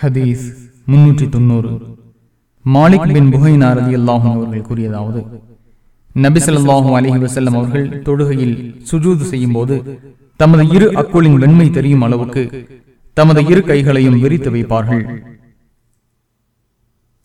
ஹதீஸ் முன்னூற்றி தொண்ணூறு மாலிக் பின் புகைனார் அலி அல்லாஹும் அவர்கள் கூறியதாவது நபிசல்லாஹும் அலஹி வசல்லம் அவர்கள் தொழுகையில் சுஜூது செய்யும் போது தமது இரு அக்குளின் வெண்மை தெரியும் அளவுக்கு தமது இரு கைகளையும் விரித்து வைப்பார்கள்.